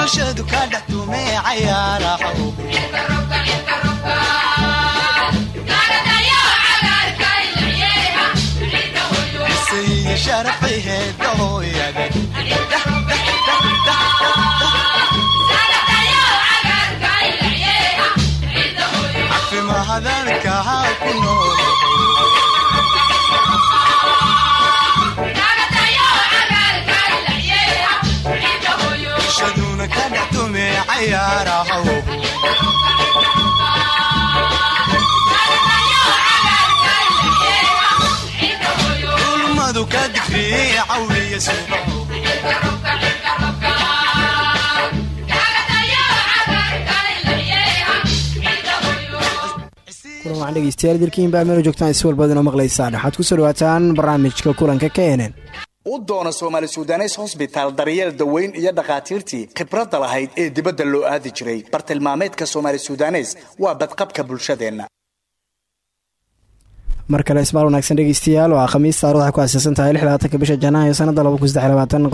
bulshadu ka dhex tumee cayaaraho sayid ulmadu ka digriye subaho kulan waxaan dhegeystayaal dilkiin baa meelo joogtaan si walbaad inoo maqlaysaan waxaad ku soo dhawaataan barnaamijka kulanka kenen u doona soomaali sudanes hosbitaal daryeel daweyn iyo dhakhaatiirtii khibradda lahayd ee dibadda loo aadi jiray. Bartilmaameedka soomaali sudanes waa badqabka bulshadeenna. Mar kale ismaal wanaagsan dhegeystayaal waa khamiis taarikh waxay ku aaseysan tahay lixlabaatanka bisha janaayo sanada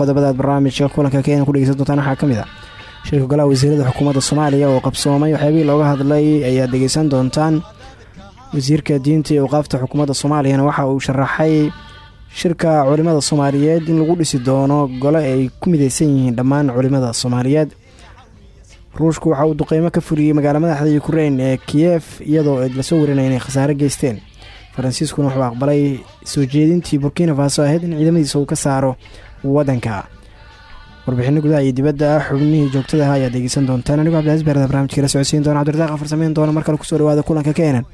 qodobadaad barnaamijka kulanka kenya ku dhegeysan doontaan waxaa ka mid ah. Shirka golaha wasiirada xukuumadda soomaaliya oo qabsoomay waxyaabihii looga hadlay ayaad dhegeysan doontaan. Wasiirka diinta iyo awqaafta xukuumadda soomaaliyana waxa uu sharaxay shirka culimada soomaaliyeed in lagu dhisi doono gole ay ku mideysan yihiin dhammaan culimada soomaaliyeed. Ruushku waxa uu duqeymo ka furiyey magaala madaxda ukrein ee kiyef iyadoo la soo warinaya inay khasaare geysteen. Faransiiskuna wuxuu aqbalay soo jeedintii burkina faso ahayd in ciidamadiisa uu ka saaro waddanka. Warbixino gudaha iyo dibadda xubnihii joogtada ah ayaad dhegeysan doontaan anigo cabdicaziz beerda barnamijka la socodsiin doona cabdirasaaq afar sameyn doona mar kale ku soo dhawaada kulanka keenan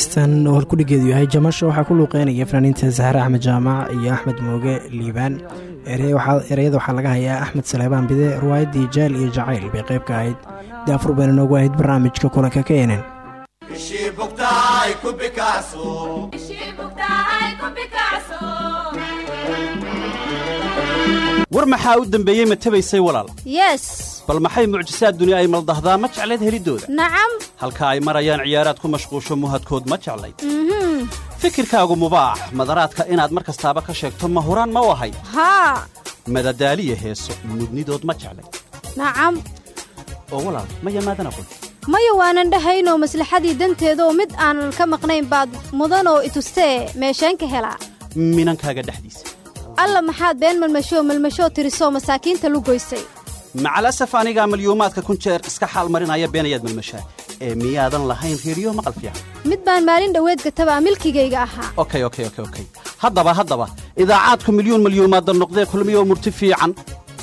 heystan oo horkudhigeedu yahay jamasho waxaa ku luuqeynaya fanaaniinta sahre axmed jaamac iyo axmed mooge liibaan. Ereyada waxaa laga hayaa axmed saleebaan bide ruwaayaddii jaal iyo jacayl bay qayb ka ahayd. Daafur bayna noogu ahayd barnaamijka kulanka ka enen war maxaa u dembeeyey ma tabaysay walaal? Yes bal maxay mucjisaad duni ay maldahdaa? Ma jeclayd heliddooda nacam halka ay marayaan ciyaaraad ku mashquusho muhadkood ma jeclayd? Fikirkaagu mubaax. Madaraadka inaad mar kastaaba ka sheegto ma huraan ma u ahayd haa madadaaliya heeso mudnidood ma jeclayd? Nacam oo walaal ma yamaadan aqoon maya waanan dhahaynoo maslaxadii danteedaoo mid aanan ka maqnayn baad mudanoo itustee meesheen ka helaa. Minankaaga dhexdiisa. Alla maxaad been malmashoo malmashoo tirisoo masaakiinta lugoysay macalasaf anigaa malyuumaadka kun jeer iska xaal marinaya beenayaad malmashaa ee miyaadan lahayn reeriyo maqal fiican. Mid baan maalin dhoweed gatabaa milkigayga ahaa. Okey okey okey okey haddaba haddaba idaacaadku milyuun malyuumaadda noqdee kulmiyoo murti fiican.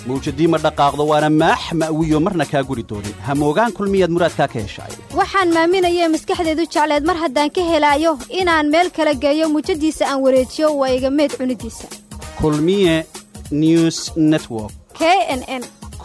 Mawjadii ma dhaqaaqdo waana maax ma'wiyo marna kaa guri doonin hamoogaan kulmiyaad muraadkaa ka heshaay waxaan maaminayee maskaxdeedu jecleed mar haddaan ka helaayo inaan meel kala geeyo muujadiisa aan wareejiyo waa iga meed cunidiisa. Kulmiye news network. K n n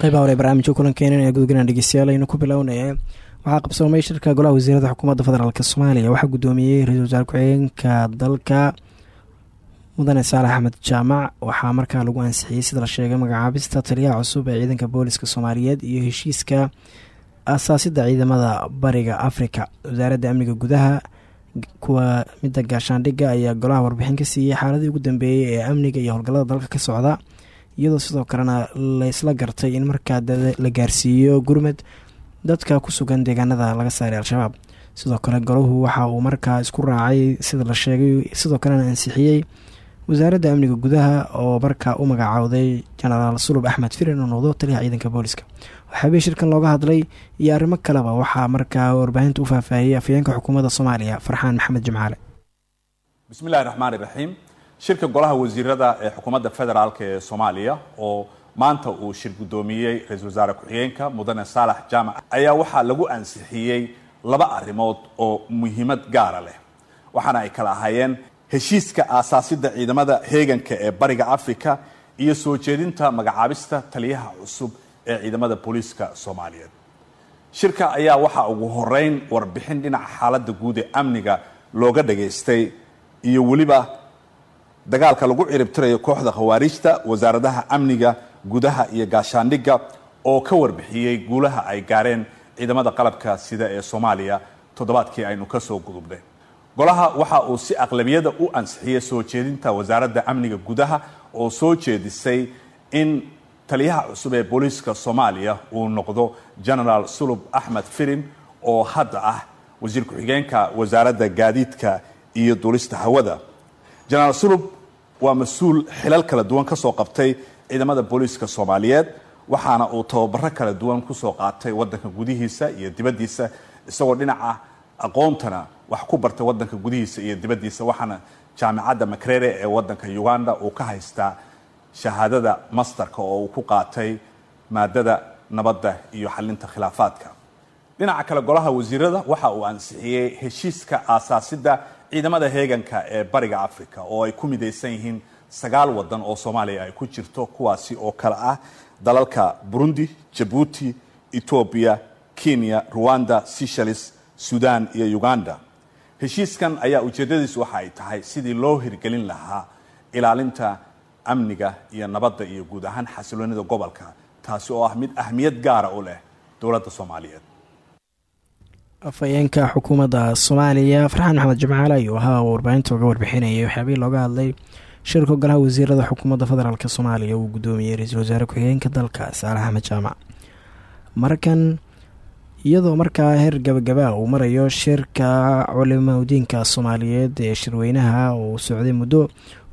qaybaha hore barnaamijka kulankeena ee gudugana dhegeystayaal aynu ku bilownaya waxaa qabsoomay shirka golaha wasiirada xukuumadda federaalk soomaaliya. Waxaa guddoomiyey ra'iisul wasaare ku-xigeenka dalka mudane saalax axmed jaamac. Waxaa markaa lagu ansixiyey sida la sheegay magacaabista taliyaha cusub ee ciidanka booliska soomaaliyeed iyo heshiiska aasaasidda ciidamada bariga afrika. Wasaaradda amniga gudaha kuwa midda gaashaandhigga ayaa golaha warbixin ka siiyey xaaladii ugu dambeeyey ee amniga iyo howlgallada dalka ka socda iyadoo sidoo kalena laysla gartay in markaa la gaarsiiyo gurmad dadka ku sugan deegaanada laga saaray al-shabaab. Sidoo kale golahu waxa uu markaa isku raacay sida la sheegay sidoo kalena ansixiyey wasaaradda amniga gudaha oo markaa u magacaawday jenaraal sulub axmed firin oo noqdo taliyaha ciidanka booliska. Waxaabay shirkan looga hadlay iyo arrimo kaleba waxaa markaa warbaahinta u faahfaahiyey afhayeenka xukuumadda soomaaliya farxaan maxamed jimcaale. Bismi illahi raxmaan iraxiim shirka golaha wasiirada ee xukuumadda federaalk ee soomaaliya oo maanta uu shir guddoomiyey ra'iisul wasaare ku-xigeenka mudane saalax jaamac ayaa waxaa lagu ansixiyey laba arrimood oo muhiimad gaara leh. Waxaana ay kala ahaayeen heshiiska aasaasidda ciidamada heeganka ee bariga africa iyo soo jeedinta magacaabista taliyaha cusub ee ciidamada booliiska soomaaliyeed. Shirka ayaa waxaa ugu horeyn warbixin dhinaca xaaladda guud ee amniga looga dhageystay iyo weliba dagaalka lagu ciribtirayo kooxda khawaarijta wasaaradaha amniga gudaha iyo gaashaandhigga oo ka warbixiyey guulaha ay gaareen ciidamada qalabka sida ee soomaaliya toddobaadkii aynu ka soo gudubnay. Golaha waxa uu si aqlabiyada u ansixiyey soo jeedinta wasaaradda amniga gudaha oo soo jeedisay in taliyaha cusub ee booliiska soomaaliya uu noqdo genaraal sulub axmed firin oo hadda ah wasiir ku-xigeenka wasaaradda gaadiidka iyo duulista hawada. Jenaraal sulub waa mas'uul xilal kala duwan ka soo qabtay ciidamada booliiska soomaaliyeed waxaana uu tababaro kala duwan ku soo qaatay wadanka gudihiisa iyo dibaddiisa isagoo dhinaca aqoontana wax ku bartay wadanka gudihiisa iyo dibaddiisa waxaana jaamicadda makrere ee wadanka uganda uu ka haystaa shahaadada masterka oo uu ku qaatay maadada nabadda iyo xalinta khilaafaadka. Dhinaca kale golaha wasiirada waxa uu ansixiyey heshiiska aasaasidda ciidamada heeganka ee bariga africa oo ay ku midaysan yihiin sagaal wadan oo soomaaliya ay ku jirto kuwaasi oo kale ah dalalka burundi jabuuti etoobiya kenya ruwanda seychelles sudan iyo uganda. Heshiiskan ayaa ujeedadiisu waxa ay tahay sidii loo hirgelin lahaa ilaalinta amniga iyo nabadda iyo guud ahaan xasiloonida gobolka taasi oo ah mid ahmiyad gaara u leh dowladda soomaaliyeed. Afhayeenka xukuumadda soomaaliya farxaan maxamed jimcaale ayuu ahaa oo warbaahinta uga warbixinayay. Waxyaabihii looga hadlay shirka golaha wasiirada xukuumadda federaalk soomaaliya uu guddoomiyey ra'iisul wasaare ku-xigeenka dalka saalax axmed jaamac markan iyadoo markaa heer gabagaba uu marayo shirka culimaudiinka soomaaliyeed ee shirweynaha uu socday muddo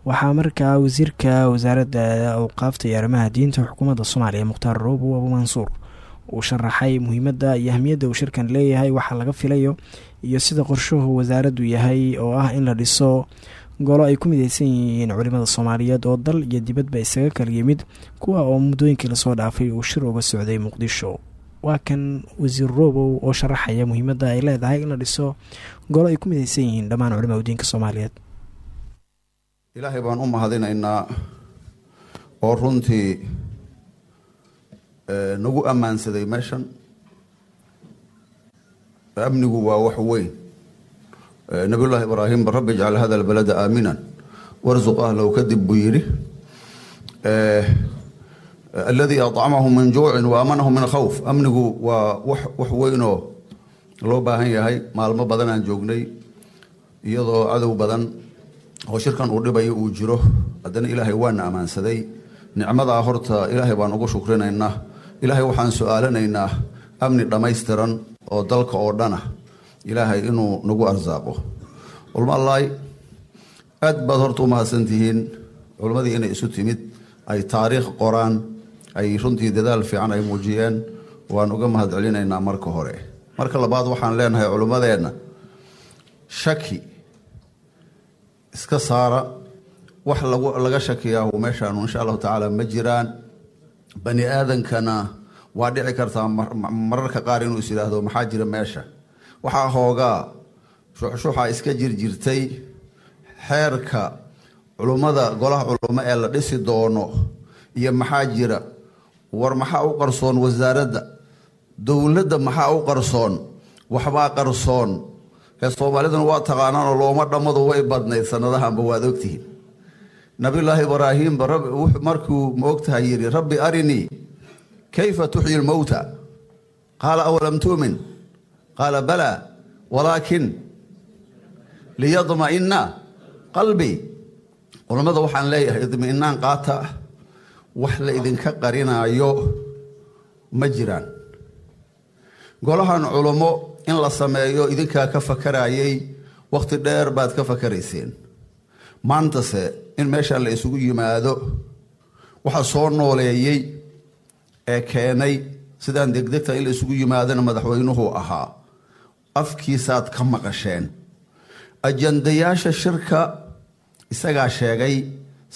waxaa markaa wasiirka wasaaradda awqaafta iyo diinta xukuumadda soomaaliya mukhtaar abu mansuur. Uu sharaxay muhiimadda iyo ahmiyadda uu shirkan leeyahay waxa laga filayo iyo sida qorshuhu wasaaraddu yahay oo ah in la dhiso golo ay ku mideysan yihiin culimada soomaaliyeed oo dal iyo dibadba isaga kala yimid kuwa oo muddooyinkii la soo dhaafay uu shir uga socday muqdisho. Waa kan wasiir roobow oo sharaxaya muhiimadda ay leedahay in la dhiso golo ay ku mideysan yihiin dhammaan culimada diinka soomaaliyeed. Ilaahay baan u mahadinaynaa oo runtii nagu ammaansaday meeshan. Amnigu waa wax weyn nabiyullaahi ibraahim rabbi ijcal hada albalada aaminan warsuq ahlow kadib buu yidhi aladii acamahum min juucin wa aamanahum min khawf. Amnigu waa wax weynoo loo baahan yahay. Maalmo badan aan joognay iyadoo cadow badan oo shirkan uu dhibayo uu jiro. Haddana ilaahay waana ammaansaday nicmadaa horta ilaahay baan ugu shukrinaynaa. Ilaahay waxaan su'aalanaynaa amni dhammaystiran oo dalka oo dhana ilaahay inuu nagu arsaaqo. Culmalaay aad baad horta u mahadsantihiin. Culimmadii inay isu timid ay taariikh qoraan ay runtii dadaal fiican ay muujiyeen waan uga mahad celinaynaa marka hore. Marka labaad waxaan leenahay culimmadeenna shaki iska saara wax laga shakiyaa meeshaanu insha allahu tacaala ma jiraan. Bani aadankana waa dhici kartaa mararka qaar inuu is yidhaahdo maxaa jira meesha waxaa hoogaa shuxshuxa iska jirjirtay xeerka culummada golaha culummo ee la dhisi doono iyo maxaa jira war maxaa u qarsoon wasaaradda? Dowladda maxaa u qarsoon? Waxbaa qarsoon? Ee soomaaliduna waa taqaanaanoo looma dhammadu way badnayd sanadahanba waad ogtihiin. Nabiyullaahi ibraahiimba markuu ma ogtahay yidhi rabbi arinii kayfa tuxyi lmowta qaala awalam tuumin qaala balaa walaakin liyadma'ina qalbii culammada waxaan leeyahay idmi'inaan qaata wax la idinka qarinaayo ma jiraan golahan culummo in la sameeyo idinkaa ka fakarayay wakhti dheer baad ka fakarayseen maantase in meeshaan la isugu yimaado waxa soo nooleeyey ee keenay sidaan degdegta in la isugu yimaadana madaxweynuhu ahaa afkiisaad ka maqasheen. Ajandayaasha shirka isagaa sheegay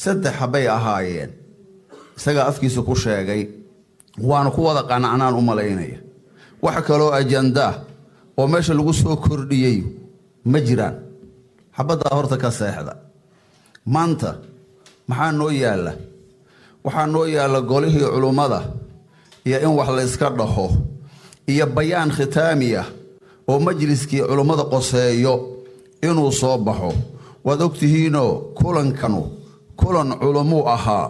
saddex bay ahaayeen. Isagaa afkiisa ku sheegay waana ku wada qanacnaan u malaynaya. Wax kaloo ajandaa oo meesha lagu soo kordhiyey ma jiraan. Xabaddaa horta ka seexda. Maanta maxaa noo yaalla? Waxaa noo yaalla golihii culummada iyo in wax la yska dhaho iyo bayaan khitaamiya oo majliskii culummada qoseeyo inuu soo baxo. Waad ogtihiinoo kulankanu kulan culummuu ahaa.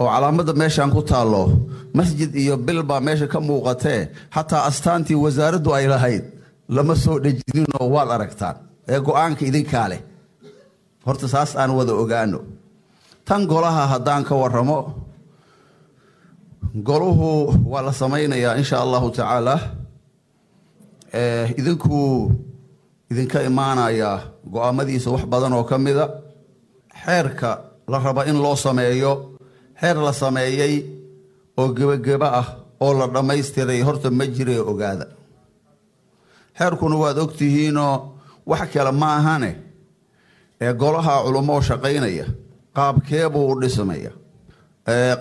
Oo calaamadda meeshaan ku taallo masjid iyo bil baa meesha ka muuqatee xataa astaantii wasaaraddu ay lahayd lama soo dhejininoo waad aragtaan. Ee go'aanka idinkaa leh. Horta saas aan wada ogaano tan golaha haddaan ka waramo goluhu waa la samaynayaa insha allahu tacaala idinkuu idinka imaanayaa go'aamadiisa wax badan oo ka mida xeerka la raba in loo sameeyo xeer la sameeyey oo gebageba ah oo la dhammaystiray horta ma jire ogaada. Xeerkuna waad ogtihiinoo wax kale ma ahane ee golaha culummoo shaqaynaya qaabkeebuu u dhismaya.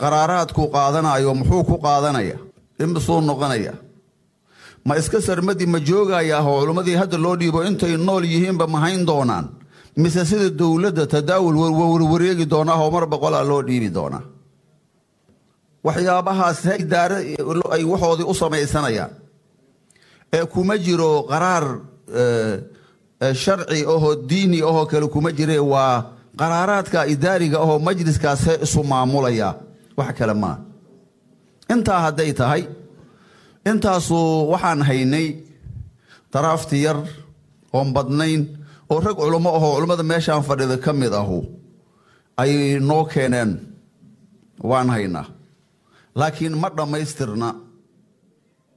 Qaraaraadkuu qaadanayo muxuu ku qaadanaya? Imisuu noqonaya ma iska sarmadi ma joogayaah oo culummadii hadda loo dhiibo intay nool yihiinba ma hayn doonaan. Mise sida dowladda tadaawul warwareegi doonaa oo mar boqolaa loo dhiibi doonaa. Waxyaabahaas idaare ay waxoodii u samaysanayaan. Ee kuma jiro qaraar sharci ahoo diini ahoo kale kuma jire waa qaraaraadka idaariga ahoo majliskaasee isu maamulaya wax kale maa intaa hadday tahay intaasu waxaan haynay daraafti yar oon badnayn oo rag culummo ahoo culummada meeshaan fadhida ka mid ahu ay noo keeneen waan haynaa. Laakiin ma dhammaystirna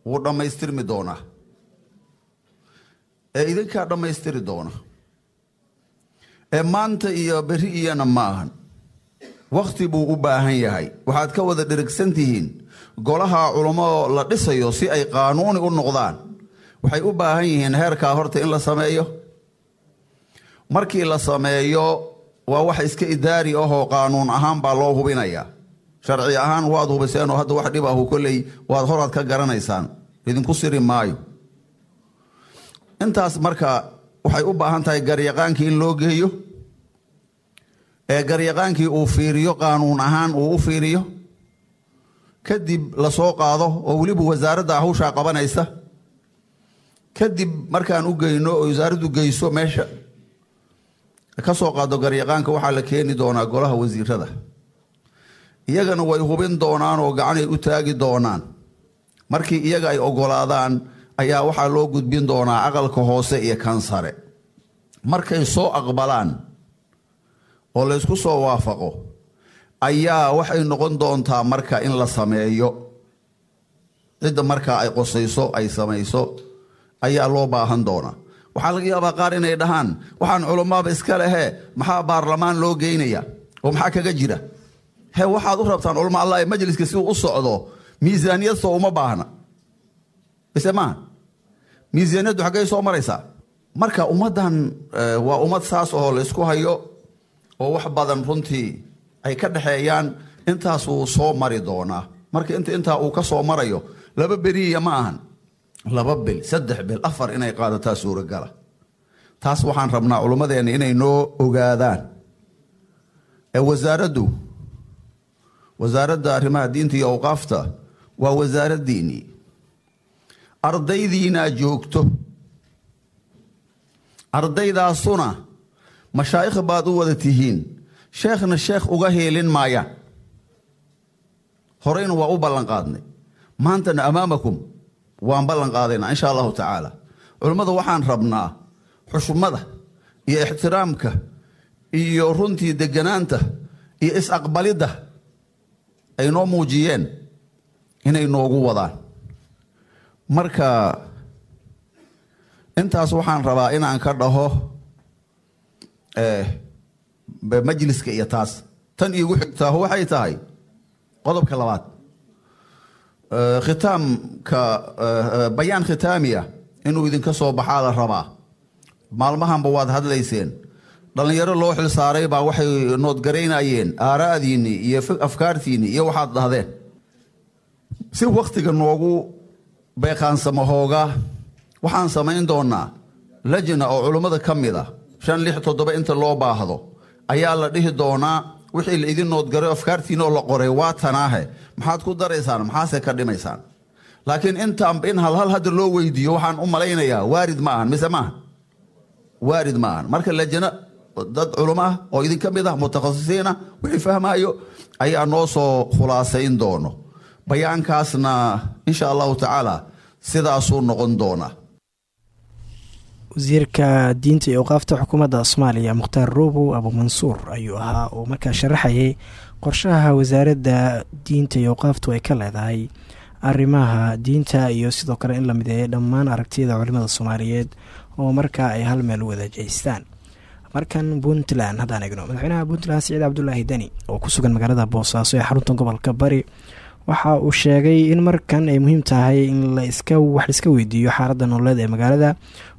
wuu dhammaystirmi doonaa. Ee idinkaa dhammaystiri doona. Ee maanta iyo berri iyana ma ahan. Wakhti buu u baahan yahay. Waxaad ka wada dherigsan tihiin golaha culummo la dhisayo si ay qaanuuni u noqdaan. Waxay u baahan yihiin heerkaa horta in la sameeyo. Markii la sameeyo waa wax iska idaari ahoo qaanuun ahaan baa loo hubinayaa sharci ahaan waad hubiseenoo hadda wax dhib ahu kolley waad horaad ka garanaysaan. Idinku siri maayo. Intaas marka waxay u baahan tahay garyaqaankii in loo geeyo. Ee garyaqaankii uu fiiriyo qaanuun ahaan uu u fiiriyo kadib la soo qaado oo weliba wasaaradda hawshaa qabanaysa. Kadib markaan u geyno oo wasaaraddu geyso meesha ka soo qaado garyaqaanka waxaa la keeni doonaa golaha wasiirada. Iyagana way hubin doonaan oo gacanay u taagi doonaan. Markii iyaga ay ogolaadaan ayaa waxaa loo gudbin doonaa aqalka hoose iyo kan sare. Markay soo aqbalaan oo laysku soo waafaqo ayaa waxay noqon doontaa marka in la sameeyo. Cidda markaa ay qosayso ay samayso ayaa loo baahan doonaa waxaa laga yaabaa qaar inay dhahaan waxaan culummaaba iska lehe maxaa baarlamaan loo geynaya? Oo maxaa kaga jira? He waxaad u rabtaan culama allah ee majliska si u socdo miisaaniyad soo uma baahna. Bise maaha miisaaniyaddu xaggay soo maraysaa. Marka ummaddan waa ummad saas oo laysku hayo oo wax badan runtii ay ka dhexeeyaan intaas wuu soo mari doonaa. Marka inta intaa uu ka soo marayo laba beriya ma ahan. Laba bil saddex bil afar inay qaadataa suuragala. Taas waxaan rabnaa culummadeenna inay noo ogaadaan. Ee wasaaraddu wasaaradda arrimaha diinta iyo awqaafta waa wasaaraddiinnii ardaydiinaa joogto. Ardaydaasuna mashaayikh baad u wada tihiin sheekhna sheekh uga heelin maayaan horeyna waa u ballanqaadnay maantana amaamakum waan ballan qaadaynaa insha allahu tacaala. Culummada waxaan rabnaa xushmada iyo ixtiraamka iyo runtii deganaanta iyo is-aqbalidda ay noo muujiyeen inay noogu wadaan. Marka intaas waxaan rabaa inaan ka dhaho majliska iyo taas. Tan iigu xigtaaho waxay tahay qodobka labaad. Khitaamka bayaan khitaamiya inuu idinka soo baxaa la rabaa. Maalmahanba waad hadlayseen. Dhallinyaro loo xilsaaray baa waxay noodgaraynayeen aaraadiinnii iyo afkaartiinnii iyo waxaad dhahdeen si wakhtiga noogu beeqaansamo hoogaa waxaan samayn doonaa lajna oo culummada ka mid a shan lix toddoba inta loo baahdo ayaa la dhihi doonaa wixii la idin noodgaray afkaartiinoo la qoray waa tanaahe. Maxaad ku daraysaan maxaase ka dhimaysaan? Laakiin intaan in halhal hadda loo weydiiyo waxaan u malaynayaa waarid ma ahan mise maaha waarid ma ahan. Marka lajna dad culum ah oo idin ka mid ah mutakhasisiina wixii fahmaayo ayaa noo soo khulaasayn doono. Bayaankaasna insha allahu tacaala sidaasuu noqon doonaa wasiirka diinta iyo awqaafta xukuumadda soomaaliya mukhtaar robow abuumansuur ayuu ahaa oo markaa sharaxayay qorshaha wasaaradda diinta iyo awqaaftu ay ka leedahay arrimaha diinta iyo sidoo kale in la mideeyo dhammaan aragtiyada culimada soomaaliyeed oo markaa ay hal meel wada jeystaan markan puntland haddaan egno madaxweynaha puntland siciid cabdulaahi deni oo ku sugan magaalada boosaaso ee xarunta gobolka bari waxa uu sheegay in markan ay muhiim tahay in laiska wax laiska weydiiyo xaaladda nololeed ee magaalada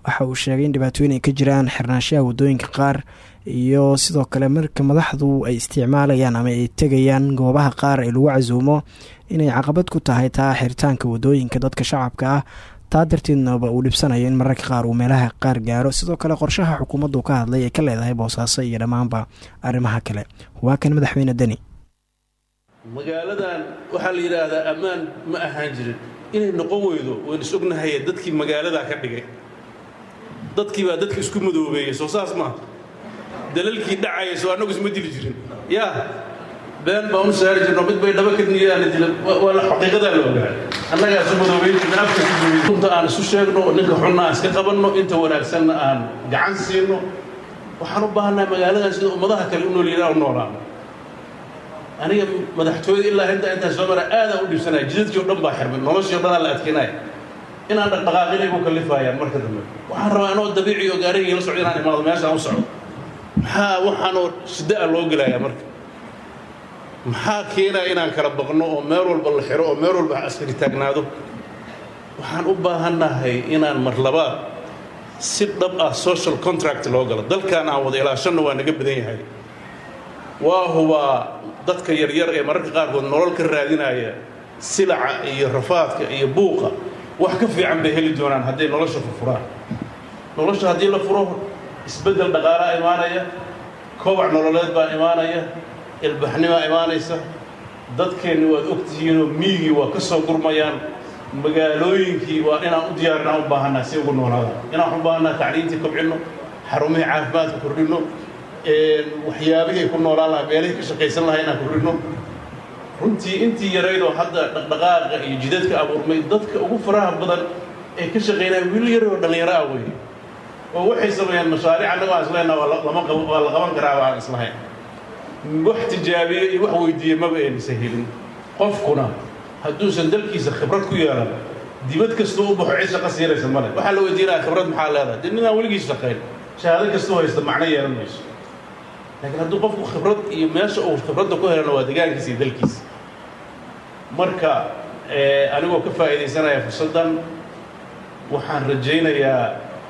waxa uu sheegay in dhibaatooyin ay ka jiraan xirnaanshaha waddooyinka qaar iyo sidoo kale marka madaxdu ay isticmaalayaan ama ay tegayaan goobaha qaar ee lagu casuumo inay caqabad ku tahay taa xiritaanka waddooyinka dadka shacabka ah taa darteednaba uu dhibsanayo in mararka qaar uu meelaha qaar gaaro. Sidoo kale qorshaha xukuumaddu ka hadlay ay ka leedahay boosaaso iyo dhammaanba arrimaha kale. Waa kan madaxweyne deni magaaladan waxaa la yidhaahdaa ammaan ma ahaan jirin. Inay noqon weydo waynu is dadkii magaaladaa ka dhigay dadkii baa dadka isku madoobeeyey soo saas maaha dalalkii dhacaya soo annagu isma dili jirin. Yaa been baan u saari jirno mid bay dhaba ka niyaana dila xaqiiqadaa la ogaa annagaa isu madoobeyn jirna afka isu duuyin runta aan isu sheegno ninka xunna aan iska qabanno inta wanaagsanna aan gacan siino. Waxaan u baahannahay magaaladan sida ummadaha kale u noolyihiin aan u noolaano aniga madaxtooyada ilaa inta intaa soo mara aadaan u dhibsanaya jidadkii o dhan baa xirmay noloshii o dhanaa la adkeynaya inaan dhaqdhaqaaqinay ku kallifayaan marka dambe. Waxaan rabaa inoo dabiici oo gaarigii la socdo inaan imaado meeshaan u socdo. Maxaa waxaanoo shidda a loo gelayaa marka? Maxaa keenaya inaan kala baqno oo meel walba la xiro oo meel walba askari taagnaado? Waxaan u baahannahay inaan mar labaad si dhab ah social contract loo galo. Dalkan aan wada ilaashanno waa naga badan yahay. Waa hubaa dadka yaryar ee mararka qaarkood nolol ka raadinaya silaca iyo rafaadka iyo buuqa wax ka fiican bay heli doonaan hadday nolosha furfuraan nolosha haddii la furo isbeddel dhaqaalaa imaanaya kobac nololeed baa imaanaya ilbaxnimaa imaanaysa. Dadkeenni waad ogtihiinoo miigii waa ka soo gurmayaan magaalooyinkii waa inaan u diyaarin aan u baahannaha si ugu noolaadaan inaan u baahannaha tacliintii kobcinno xarumihii caafimaadka kordhinno waxyaabihii ku noolaan lahaa meelihii ka shaqaysan lahaa inaan kordhinno runtii intii yarayd oo hadda dhaqdhaqaaqa iyo jidadka abuurmay dadka ugu faraha badan ee ka shaqaynaya wiil yar oo dhallinyaro ah weeye. Oo waxay sameeyaan mashaariic annagoo aan la- lama waa la qaban karaa baan islahayn. Wax tijaabiye iyo wax weydiiye maba aynisa helin. Qofkuna hadduusan dalkiisa khibrad ku yeelan dibad kastoo u baxo cid shaqo siinaysa male waxaa la weydiinaya khibrad maxaa leedahay? Dee ninaan weligiis shaqayn shahaado kastoo haysta macno yeelan mayso. Laakiin hadduu qofku khibrad iyo meesha uu khibradda ku helana waa degaankiisa iyo dalkiisa marka eh, anigoo ka faa'iidaysanaya fursaddan waxaan rajaynayaa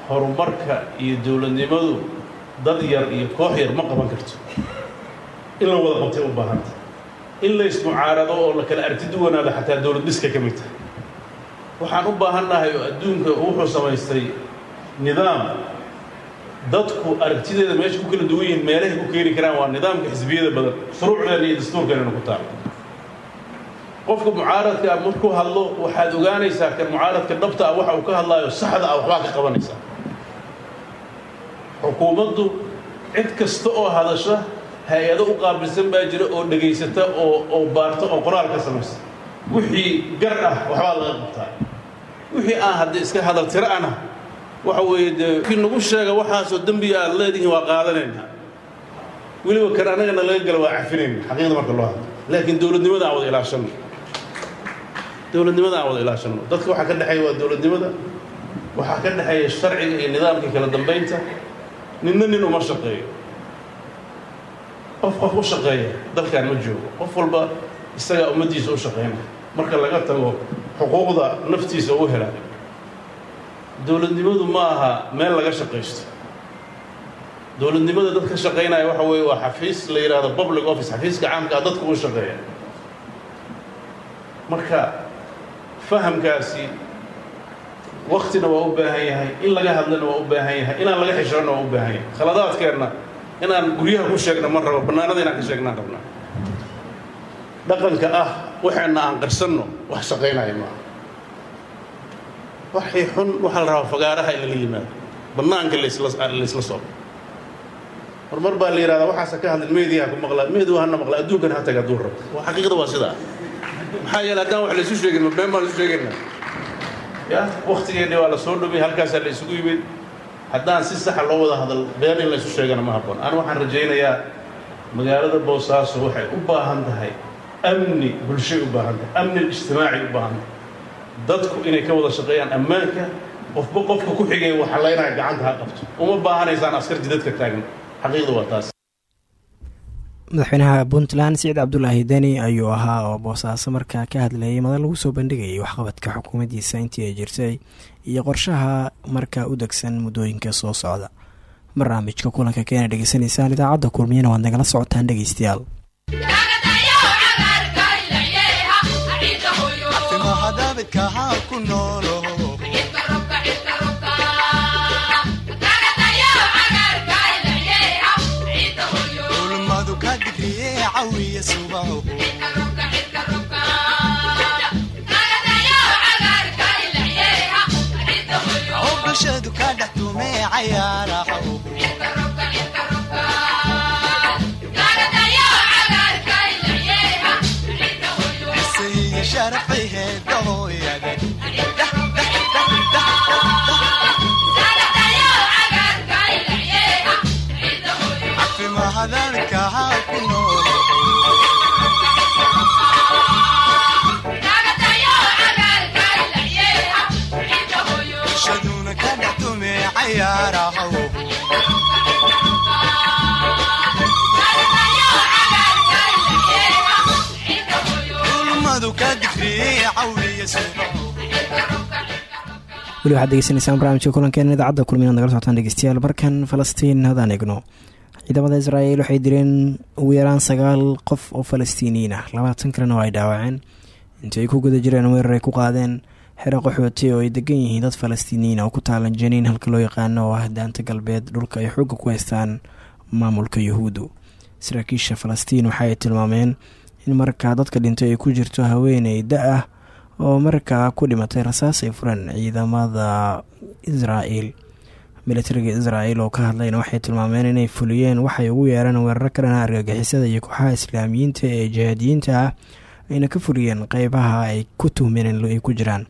horumarka iyo dowladnimadu dad yar iyo koox yar ma qaban karto. In la wada qabtay u baahanta in la ismucaarado oo la kala arti duwanaado xataa dowlad dhiska ka mid tahay. Waxaan u baahannahay oo adduunka wuxuu samaystay nidaam. Dadku aragtideeda meesha ku kala duwan yihiin meelahay ku keeni karaan waa nidaamka xisbiyada badan. Shuruucdeena iyo dastuurkeenana ku taal qofka mucaaradka ah markuu hadlo waxaad ogaanaysaa kan mucaaradka dhabta ah waxa uu ka hadlaayo saxda ah waxbaa ka qabanaysaa. Xukuumaddu cid kasta oo hadasha hay'ado u qaabilsan baa jira oo dhegaysata oo oo baarta oo qoraal ka samaysa. Wixii gar ah waxbaa laga qabtaa. Wixii aan hadda iska hadal tiro ana waxa weeye dee kii nagu sheega waxaasoo dembiga aad leedihiin waa qaadanaynaa weliba kan annagana laga gala waa cafinayna xaqiiqda marka loo hadlo. Laakiin dowladnimada aan wada ilaashanno dowladnimada aan wada ilaashanno dadka waxaa ka dhexeeya waa dowladnimada waxaa ka dhexeeya sharciga iyo nidaamka kala dambaynta ninna nin uma shaqeeyo. Qof qof u shaqeeya dalkan ma joogo. Qof walba isagaa ummaddiisa u shaqeynaya. Marka laga tago xuquuqda naftiisa u hela. Dowladnimadu ma aha meel laga shaqaysto dowladnimada dad ka shaqaynaya waxa weeye waa xafiis la yidhaahdo public office xafiiska caamka ah dadku u shaqeeya. Marka fahamkaasi waktina waa u baahan yahay in laga hadlana waa u baahan yahay inaan laga xishoonna waa u baahan yahay. Khaladaadkeenna inaan guryaha ku sheegno ma rabo bannaanada inaan ka sheegnaan rabnaa dhaqanka ah waxeenna aan qarsanno wax shaqaynaya maaha waxay xun waxaa la rabaa fagaaraha in lala yimaado. Bannaanka laisla laisla soo. Mar baa la yidhahdaa waxaasa ka hadlin meediyaha ku maqlaa meedigu hana maqlaa adduunkan ha taga hadduu rabo waa xaqiiqda waa sidaa maxaa yeele haddaan wax laysu sheegin ma been baan isu sheegaynaa ya waktigeennii waa la soo dhoway halkaasaa la isugu yimid. Haddaan si saxa loo wada hadal been in la isu sheegana ma habboon. Anu waxaan rajaynayaa magaalada boosaaso waxay u baahan tahay amni bulshay u baahan tahay amni ijtimaaci u baahan tahay. Dadku inay ka wada shaqeeyaan ammaanka qofba qofka ku xigay waxalaynaya gacanta ha qabto. Uma baahanaysaan askar jidadka taagan. Xaqiiqda waa taas madaxweynaha puntland siciid cabdulaahi deni ayuu ahaa oo boosaaso markaa ka hadlayay madal lagu soo bandhigayay waxqabadka xukuumaddiisa intii ay jirtay iyo qorshaha markaa u degsan muddooyinka soo socda barnaamijka kulanka keena dhegeysanaysaan idaacadda kulmiyana waad nagala socotaan dhegeystayaal cawiya subaho oo bulshadu ka dhex tumee cayaaraho sayyi sharafay heedahooyada weli waxaad degeysanaysaan barnaamijka kulankeena idaacadda kulmiya ad nagala socotaan dhegeystayaal. Markan falastiin haddaan egno ciidamada israa'iil waxay direen ugu yaraan sagaal qof oo falastiiniyiin ah. Labaatan kalena oo ay dhaawaceen. Intii ay ku guda jireen weerar ay ku qaadeen xero qaxooti oo ay degan yihiin dad falastiiniyiin oo ku taalan janiin halka loo yaqaano oo ah galbeed dhulka ay xoogga ku haystaan maamulka yuhuuddu. Saraakiisha falastiin waxa tilmaameen in markaa dadka dhintay ay ku jirto haweeney da'ah oo markaa ku dhimatay rasaas ay furan ciidamada israa'iil. Militariga israa'iil oo ka hadlayna waxay tilmaameen inay fuliyeen waxay ugu yeeraan weeraro kalena argagixisada iyo kooxaha islaamiyiinta ee jihaadiyiinta ah ayna ka fuliyeen qeybaha ay ku tuhmeen ay ku jiraan.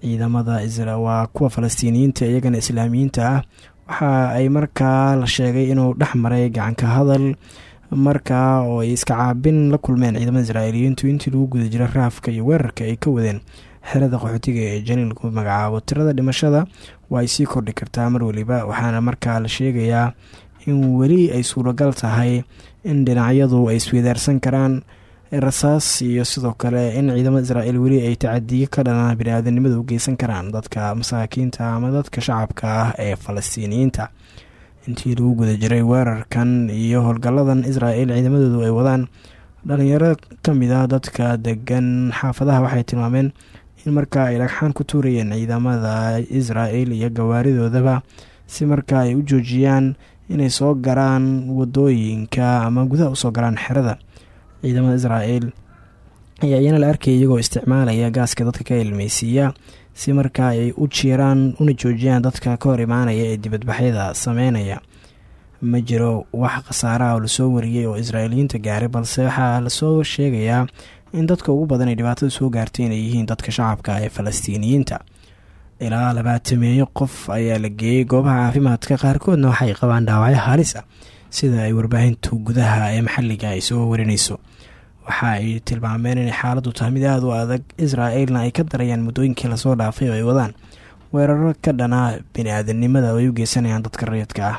Ciidamada waa kuwa falastiiniyiinta iyagana islaamiyiinta ah. Waxa ay markaa la sheegay inuu dhex maray gacanka hadal markaa oo ay iska caabin la kulmeen ciidamada israa'iiliyiintu intii lagu guda jira raafka iyo weerarka ay ka wadeen xerada qaxootiga ee janiin lagu magacaabo. Tirada dhimashada waa ay sii kordhi kartaa mar weliba waxaana markaa la sheegayaa in weli ay suuragal tahay in dhinacyadu ay isweydaarsan karaan. Rasaas iyo sidoo kale in ciidamada israa'iil weli ay tacadiyo ka dhanaan bini-aadanimada u geysan karaan dadka masaakiinta ama dadka shacabka ah ee falastiiniyiinta intii lagu guda jiray weerarkan iyo howlgalladan israa'iil ciidamadoodu ay wadaan. Dhalinyaro ka mid ah dadka degan xaafadaha waxay tilmaameen in markaa ay dhagxaan ku tuurayeen ciidamada israa'iil iyo gawaaridoodaba si markaa ay u joojiyaan inay soo garaan waddooyinka ama gudaha u soo garaan xerada. Ciidamada israa'iil ayaa iyana la arkaya iyagoo isticmaalaya gaaska dadka ka ilmeysiiya si markaa ay u jiiraan una joojiyaan dadka ka hor imaanaya ee dibadbaxyada sameynaya ma jiro wax khasaaraha oo la soo wariyey oo israa'iiliyiinta gaaray balse waxaa la soo sheegayaa in dadka ugu badan ay dhibaatada soo gaartay inay yihiin dadka shacabka ee falastiiniyiinta. Ilaa labaatameeyo qof ayaa la geeyey goobaha caafimaadka qaarkoodna waxay qabaan dhaawacyo halis ah sida ay warbaahintu gudaha ee maxalliga ay soo warinayso waxa ay tilmaameen inay xaaladdu tahay mid aada u adag. Israa'iilna ay ka darayaan muddooyinkii la soo dhaafay oo ay wadaan. Weeraro ka dhanaa bini-aadanimada oo ay u geysanayaan dadka rayidka ah.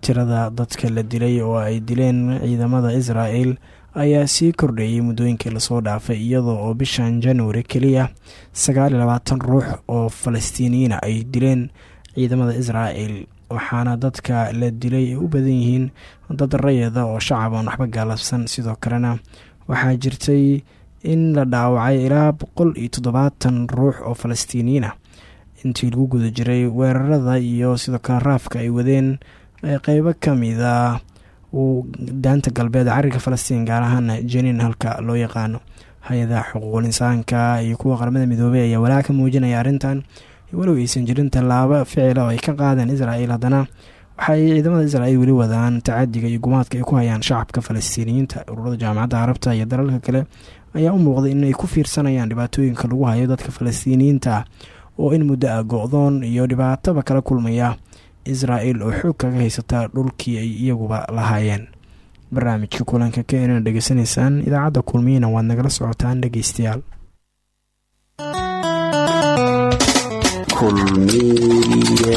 Tirada dadka la dilay oo ay dileen ciidamada israa'iil ayaa sii kordheeyay muddooyinkii la soo dhaafay iyadoo oo bishan januari keliya sagaal labaatan ruux oo falastiiniyiina ay dileen ciidamada israa'iil. Waxaana dadka la dilay ay u badan yihiin dad rayada oo shacab aan waxba gaalabsan. Sidoo kalena waxaa jirtay in la dhaawacay ilaa boqol iyo toddobaatan ruux oo falastiiniyiin ah. Intii lagu guda jiray weerarada iyo sidoo kale raafka ay wadeen qeybo ka mid a daanta galbeed cariga falastiin gaar ahaan janiin halka loo yaqaano hay'adaha xuquuqul insaanka iyo kuwa qaramada midoobey ayaa walaa ka muujinaya arrintan walow aysan jirin tallaabo ficila oo ay ka qaadeen israa'iil haddana waxaay ciidamada israa'iil weli wadaan tacadiga iyo gumaadka ay ku hayaan shacabka falastiiniyiinta ururada jaamacadda carabta iyo dalalka kale ayaa u muuqday inay ku fiirsanayaan dhibaatooyinka lagu hayo dadka falastiiniyiinta oo in muddo ah go-doon iyo dhibaataba kala kulmaya. Israa'iil oo xoog kaga haysata dhulkii ay iyaguba lahaayeen. Barnaamijka kulanka keenana dhegeysanaysaan idaacadda kulmiyina waad nagala socotaan dhegeystayaal kulmiye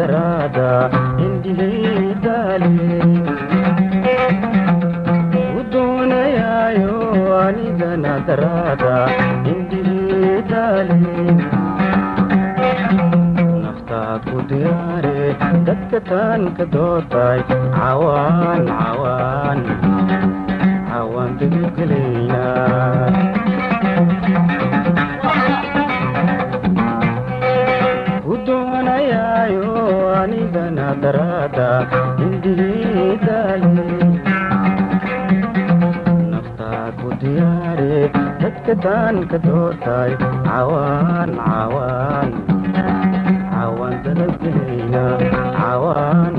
daraada indhihaydaale u doonayaayo anigana daraada indhihaydaale naftaad ku diyaare dadka taan ka dooday cawaan cawaan naftaa ku diyaare dadka daanka doortaay cawaan cawaan cawaan dalabkahayna cawaan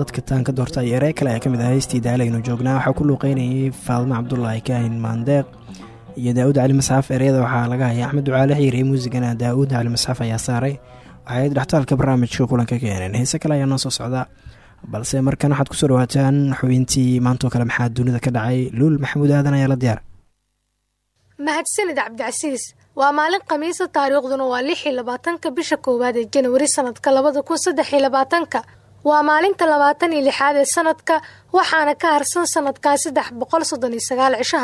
dadka taanka doorta iyo eree kale ee ka mid ah heystii daalaynu joognaa. Waxaa ku luuqeynayay faadmo cabdulaahi kaahin maandeeq iyo daa'uud cali masxaf ereyada waxaa laga haya axmed ducaale xiirey muusigana daa'uud cali masxaf ayaa saaray. Waxay dhextaalka barnaamijka kulanka keeneen. Heese kale ayaa noo soo socda balse markan waxaad ku soo dhawaataan xubintii maantoo kale maxaa dunida ka dhacay. Luul maxamuud aadan ayaa la diyaar. Mahadsanid cabdicasiis waa maalin khamiisa taariikhduna waa lix iyo labaatanka bisha koowaad ee janwari sanadka labada kun waa maalinta labaatan iyo lixaad ee sanadka waxaana ka harsan sanadkaa saddex boqol soddon iyo sagaal cisho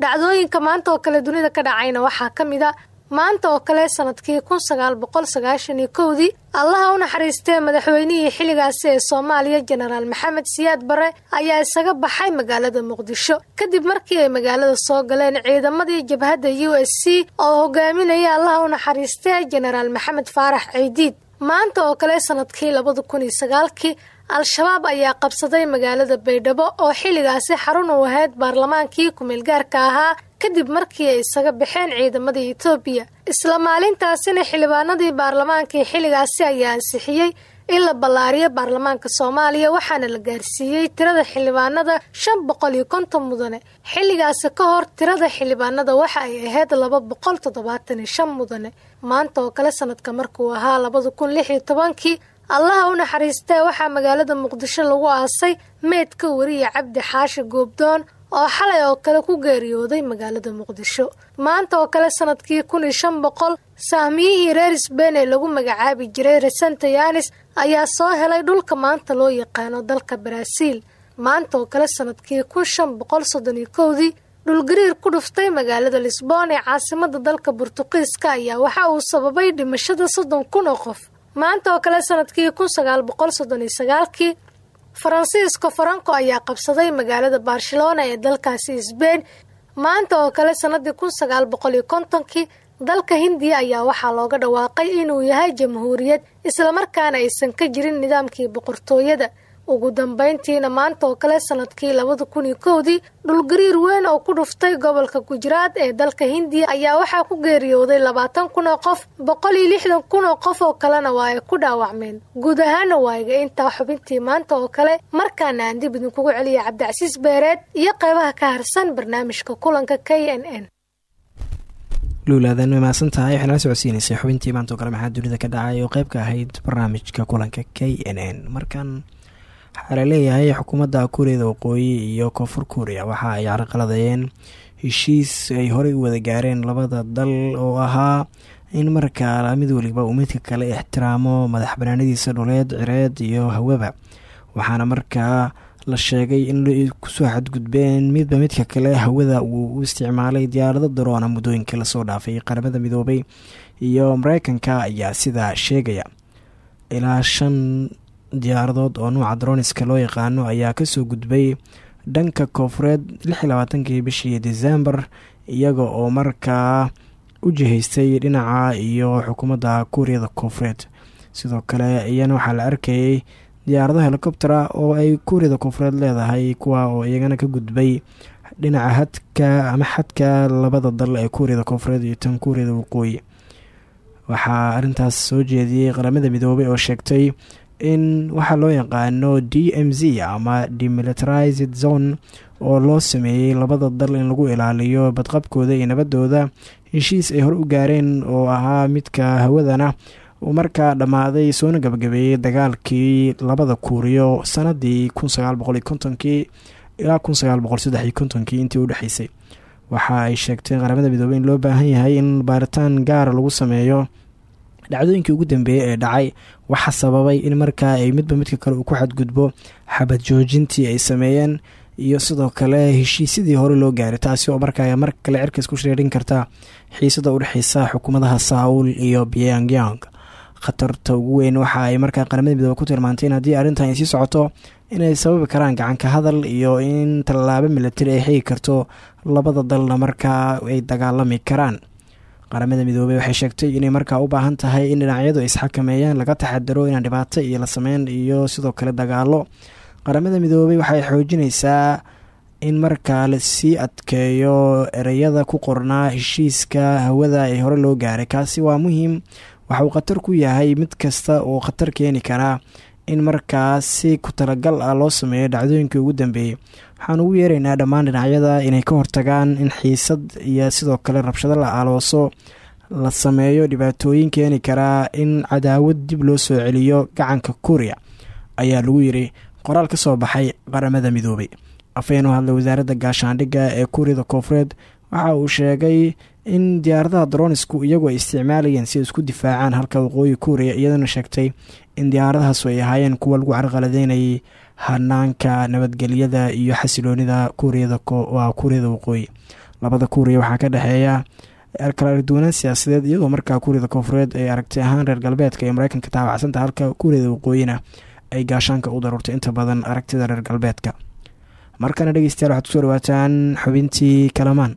dhacdooyinka maanta oo kale dunida ka dhacayna waxaa ka mid a maanta oo kale sannadkii kun sagaal boqol sagaashan iyo kowdii allaha u naxariistee madaxweynihii xilligaasi ee soomaaliya jenaraal maxamed siyaad bare ayaa isaga baxay magaalada muqdisho. Kadib markii ay magaalada soo galeen ciidamadii jabhadda u s c oo hogaaminaya allaha u naxariistee jenaraal maxamed faarax ciidiid maanta oo kale sannadkii labada kun iyo sagaalkii al-shabaab ayaa qabsaday magaalada baydhabo oo xilligaasi xarun u ahayd baarlamaankii ku-meelgaarka ahaa kadib markii ay isaga baxeen ciidamadii etoobiya isla maalintaasina xildhibaanadii baarlamaankii xilligaasi ayaa ansixiyey in la ballaariyo baarlamaanka soomaaliya waxaana la gaarsiiyey tirada xildhibaanada shan boqol iyo konton mudane. Xilligaasi ka hor tirada xildhibaanada waxa ay ahayd laba boqol toddobaatan shan mudane maanta oo kale sanadka markuu ahaa labada kun lix iyo tobankii allaha u naxariistee waxaa magaalada muqdisho lagu aasay meydka wariya cabdi xaashi goobdoon oo xalay oo kale ku geeriyooday magaalada muqdisho. Maanta oo kale sannadkii kun iyo shan boqol saamiyihii reer sbein ee lagu magacaabi jiray resenta yanis ayaa soo helay dhulka maanta loo yaqaano dalka baraaziil maanta oo kale sannadkii kun shan boqol soddon iyo kowdii dhulgariir ku dhuftay magaalada lisboon ee caasimada dalka burtuqiiska ayaa waxa uu sababay dhimashada soddon kun oo qof. Maanta oo kale sannadkii kun sagaal boqol soddon iyo sagaalkii faransiisko faranko ayaa qabsaday magaalada barcelona ee dalkaasi sbein maanta oo kale sanadii kun sagaal boqol iyo kontonkii dalka hindiya ayaa waxaa looga dhawaaqay inuu yahay jamhuuriyad islamarkaana aysan ka jirin nidaamkii boqortooyada ugu dambayntiina maanta oo kale sannadkii labada kun iyo kowdii dhulgariir weyn oo ku dhuftay gobolka gujaraad ee dalka hindiya ayaa waxaa ku geeriyooday labaatan kun oo qof boqol iyo lixdan kun oo qof oo kalena waa ay ku dhaawacmeen. Guud ahaana waayiga intaa xubintii maanta oo kale markaana aan dib idinkugu celiya cabdicasiis beereed iyo qeybaha ka harsan barnaamijka kulanka k n n. Luulaadan nala socodsiinaysay xubintii maanta oo kale maxaa dunida ka dhacay oo qeyb ka ahayd barnaamijka kulanka k n n. Markan waxaa la leeyahay xukuumadda kuuriyada waqooyi iyo koonfur kuuriya. Waxa ay carqaladayeen heshiis ay horey u wada gaareen labada dal oo ahaa in markaa mid waliba uu midka kale ixtiraamo madax banaanadiisa dhuleed cireed iyo hawaba. Waxaana markaa la sheegay in ku soo xadgudbeen midba midka kale hawada uu u isticmaalay diyaarado daroona muddooyinkii la soo dhaafay. Qaramada midoobay iyo mareykanka ayaa sidaa sheegaya. Ilaa shan diyaaradood oo nuuca droniska loo yaqaano ayaa ka soo gudbay dhanka koofureed labaatankii bishii december iyaga oo markaa u jihaystay dhinaca iyo xukuumadda kuuriyada koofureed sidoo kale iyana waxaa la arkayay diyaarado helicoptera oo ay kuuriyada koofureed leedahay kuwa oo iyagana ka gudbay dhinaca hadka ama xadka labada dal ee kuuriyada koofureed iyo tan kuuriyada waqooyi. Waxaa arintaas soo jeediyey qaramada midoobay oo sheegtay in waxaa loo yaqaano d m z ama demilitarized zone oo loo sameeyey labada dal in lagu ilaaliyo badqabkooda iyo nabadooda. Heshiis ay hore u gaareen oo ahaa midka hawadana uu markaa dhammaaday soona gabagabeeyey dagaalkii labada kuuriyo sanadii kontonkii ilaa kontonkii intii u dhexeysay waxa ay sheegtay qaramada midoobey in loo baahan yahay in baaritaan gaara lagu sameeyo dhacdooyinkii ugu dambeeyey ee dhacay waxaa sababay in markaa ay midba midka kale uu ku xadgudbo xabad joojintii ay sameeyeen iyo sidoo kale heshiisyadii hore loo gaaray taasi oo markaa mar kale cirkays ku shareerin karta xiisada udhexeysa xukuumadaha saul iyo pyongyang. Khatarta ugu weyn waxa ay markaa qaramada midoobe ku tilmaantay in haddii arrintan ay sii socoto inay sababi karaan gacanka hadal iyo in tallaabo milatari ay xigi karto labada dalna markaa ay dagaalami karaan qaramada midoobey waxay sheegtay inay markaa u baahan tahay in dhinacyadu ay isxakameeyaan laga taxadaro inaan dhibaato iyo la sameyn iyo sidoo kale dagaalo qaramada midoobey waxay xoojinaysaa in markaa la sii adkeeyo ereyada ku qornaa heshiiska hawada ee hore loo gaaray. Kaasi waa muhiim. Waxa uu khatar ku yahay mid kasta oo khatar keeni karaa in markaa si ku talagal ah loo sameeyo dhacdooyinkii ugu dambeeyey waxaan ugu yeeraynaa dhammaan dhinacyada inay ka hortagaan in xiisad iyo sidoo kale rabshado la alooso la sameeyo dhibaatooyin keeni karaa in cadaawad dib loo soo celiyo gacanka kuuriya ayaa lagu yiri qoraal ka soo baxay qaramada midoobay. Afeen u hadlay wasaaradda gaashaandhigga ee kuuriyada koofureed waxa uu sheegay in diyaaradaha dronisku iyagu ay isticmaalayeen si ay isku difaacaan halka waqooyi kuuriya iyadana sheegtay in diyaaradahaasu ay ahaayeen kuwa lagu carqaladeynayay hanaanka nabadgelyada iyo xasiloonida kuuriyada waa kuuriyada waqooyi. Labada kuuriya waxaa ka dhexeeya kala arduwanaan siyaasadeed iyadoo markaa kuuriyada koofureed ay aragti ahaan reer galbeedka ee mareykanka taawacsantaha halka kuuriyada waqooyina ay gaashaanka u daruurtay. Inta badan aragtida reer galbeedka. Markana dhegeystayaal waxaad ku soo dhawaataan xubintii kalamaan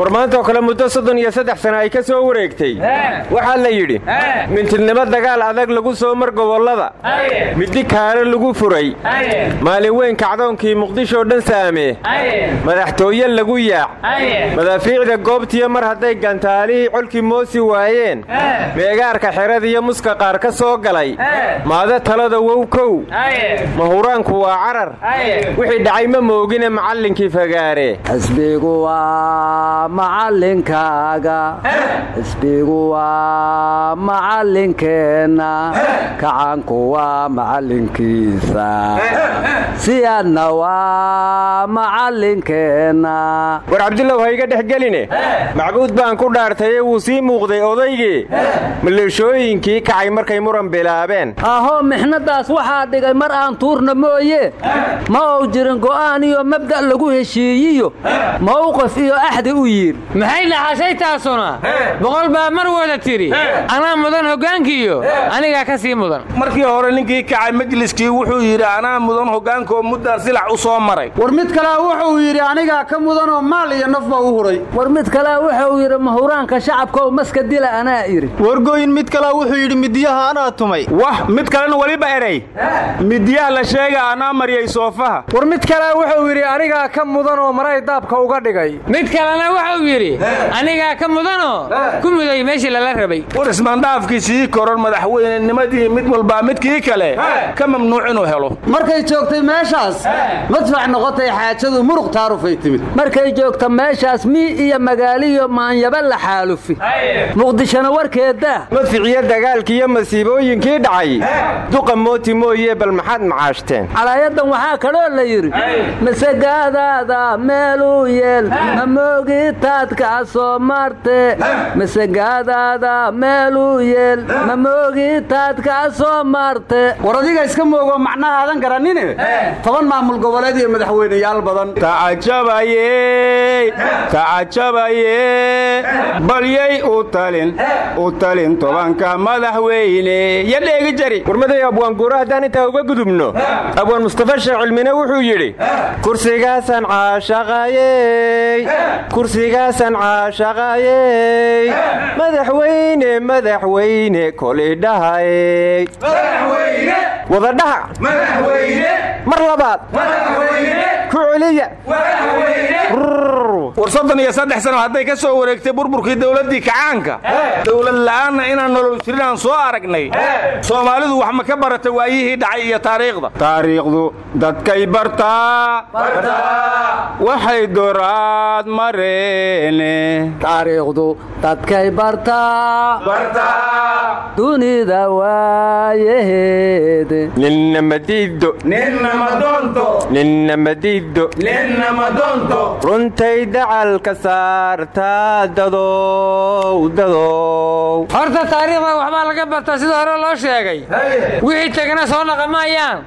war maantaoo kale muddo soddon iyo saddex sana ay ka soo wareegtay. Waxaa la yidhi mintidnimo dagaal adag lagu soo mar gobollada middi kaale lagu furay. Maalin weyn kacdoonkii muqdishoo dhan saamee madaxtooye lagu yaac. Madaafiicda goobtiyo mar hadday gantaalihii colkii moosi waayeen. Meegaarka xeradiyo muska qaar ka soo galay. Maada talada wow kow. Mahuraanku waa carar. Wixii dhacay ma moogine macallinkii fagaare macalinkaaga xisbigu waa macalinkeenna kacaanku waa macalinkiisa siyaadna waa macalinkeenna war cabdulow hayga dhex geline macbuud baan ku dhaartaye wuu sii muuqday odaygii. Maleeshooyinkii kacay markay muran bilaabeen. Ahoo mixnadaas waxaa dhigay mar aan tuurna mooye. Ma uu jirin go'aan iyo mabda' lagu heshiiyiyo? Mawqif iyo axdi u yidhi maxay dhaxashay taasuna? Boqol baa mar wada tidhi anaa mudan hoggaankiiyo anigaa ka sii mudan. Markii hore ninkii kacay majliskii wuxuu yidhi anaa mudan hoggaankaoo muddaan silac u soo maray. War mid kalea wuxuu yidhi anigaa ka mudanoo maal iyo nafba u huray. War mid kalea wuxuu yidhi mahuraanka shacabkaoo maska dila anaa idhi wargooyin mid kalea wuxuu yidhi midiyaha anaa tumay. Wah mid kalena weliba erey midiyaha la sheega anaa mariyay soofaha. War mid kalea wuxuu yidhi anigaa ka mudanoo maray daabka uga dhigay. Mid kalena yidhi anigaa ka mudanoo ku muday meeshii lala rabay. War ismaandhaafkii sii koron madaxweynenimadii mid walbaa midkii kale ka mamnuuc inuu helo. Markay joogtay meeshaas madfac noqotay xaajadu muruq taarufay timid. Markay joogta meeshaas mii iyo magaaliyo maanyaba la xaalufi. Muqdishona warkeeda madficiyo dagaalkii iyo masiibooyinkii dhacay. Duqa mooti mooye bal maxaad macaashteen? Calaayadan waxaa kaloo la yidhi masagaadaada meeluu yeel ma moogitaadkaa soo marte masagaadaada meeluu yeel ma moogitaadkaa soo marte war adiga iska moogo macnahaadan garanine? Toban maamul goboleed iyo madaxweyneyaal badan. Tacajabaye tacajabaye balyay u talin u talin tobanka madaxweyne. Dheegi jari. Warmaday abwaan guuro haddaan intaa uga gudubno? Abwaan mustafa sheekh cilmine wuxuu yidhi kursigaasaan caashaqayey kursigaasaan caashaqayey madaxweyne madaxweyne kolidhahayey wadadhaha mar labaad war soddon iyo saddex sano hadday ka soo wareegtay burburkii dowladdii kacaanka. Dowlad la'aanna inaan nolol jirin aan soo aragnay. Soomaalidu wax ma ka barata waayihii dhacay iyo taariikhda? Taariikhdu dadkay bartaa. Waxay doraad mareene. Taariikhdu dadkay bartaa. Dunida waayaheede ninna madiido ninna madoonto ninna madoonto runtay dacalka saartaa dadow dadow. Horta taariikhda waxbaa laga bartaa sida hore loo sheegay. Wixii tegana soo dhaqamayaan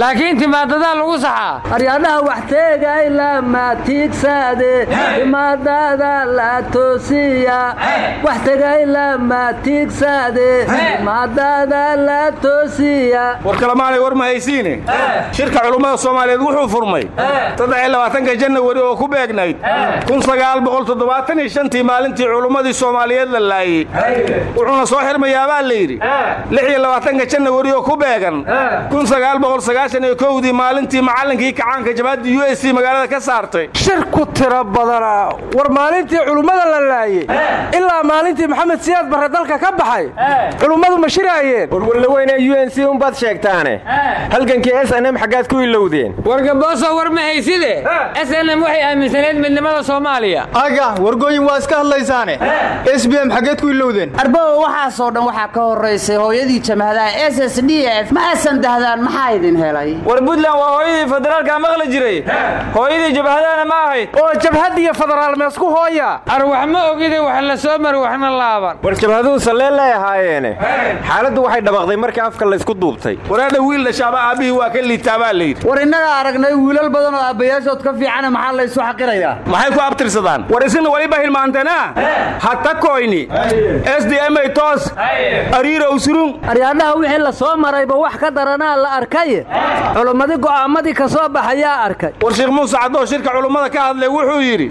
laakiin timaadadaa lagu saxaa. Aryaadhaha wax teegay lama tiigsaade. Timaadada la toosiya. Wax tegay lama tiigsaade. Timaadada la toosiya. War kalamaanay war ma haysiine. Shirka culummada soomaaliyeed wuxuu furmay saddex janawari oo ku beegnayd. Tii maalintii culummadii soomaaliyeed la laayey wuxuuna soo xirmayaabaa la yidhi. Janawari oo ku beegan. Dii maalintii macallinkii kacaanka jabhadda u s c magaalada ka saartay. Shir ku tiro badana. War maalintii culummada la laayey ilaa maalintii maxamed siyaad barre dalka ka baxay. Culummadu ma shiraayeen. Warwarlaweyne u n c umbaad sheegtaane. Halgankii s n m xaggaad ku ilowdeen. Wargabooso war ma hayside s n m waxay aaminsaneyd midnimada soomaaliya. Aga wargooyin waa iska hadlaysaane s b m xaggeed ku ilowdeen. Arbow waxaasoo dhan waxaa ka horaysay hooyadii jamhadaha s s d f. Ma aasan dahdaan maxaa idin helay? War buntland waa hooyadii federaalka maqli jiray. Hooyadii jabhadahana ma ahayd. Oo jabhad iyo federaal meesku hooya? Ar wax ma ogide wax la soo mari waxna laaban. War jabhaduhu salleen lay ahaayeene xaaladdu waxay dhabaqday markii afka laysku duubtay. Waraadha wiil dhashaaba aabbihii waa ka liitaabaa layidhi war innaga aragnay wiilal badan oo aabbayaashood ka fiicana maxaa laysu xaqirayaa maxay ku abtirsadaan? War isina waliba hilmaantana hata koyni. Sdma toos. Ariira usurun aryaadhaha wixii la soo marayba wax ka daranaa la arkay. Culummadii go'aamadii ka soo baxayaa arkay. War sheekh muuse caddoo shirka culummada ka hadlay wuxuu yidhi